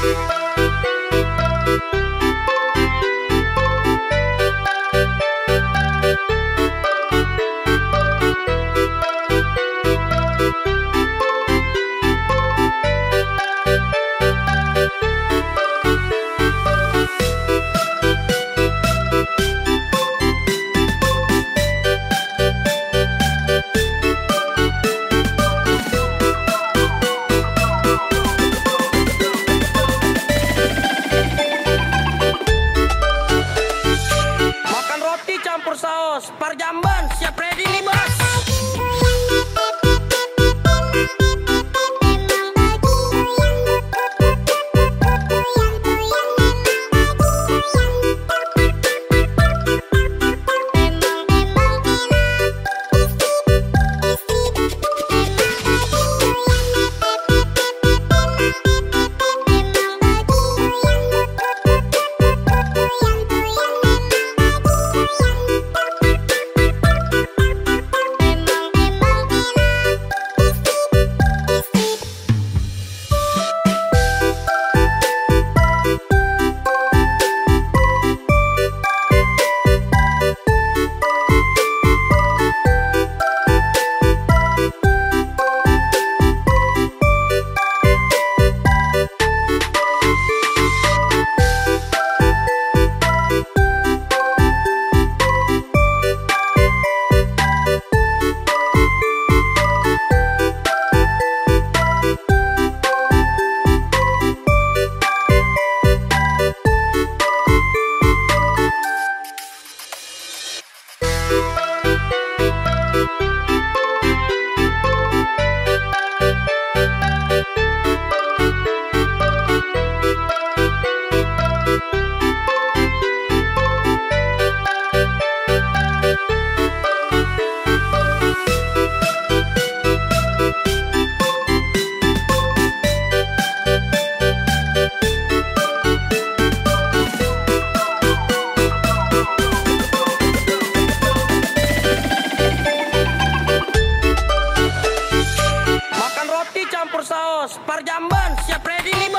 Makan parjamban siap Makan roti parjamban siap ready nih.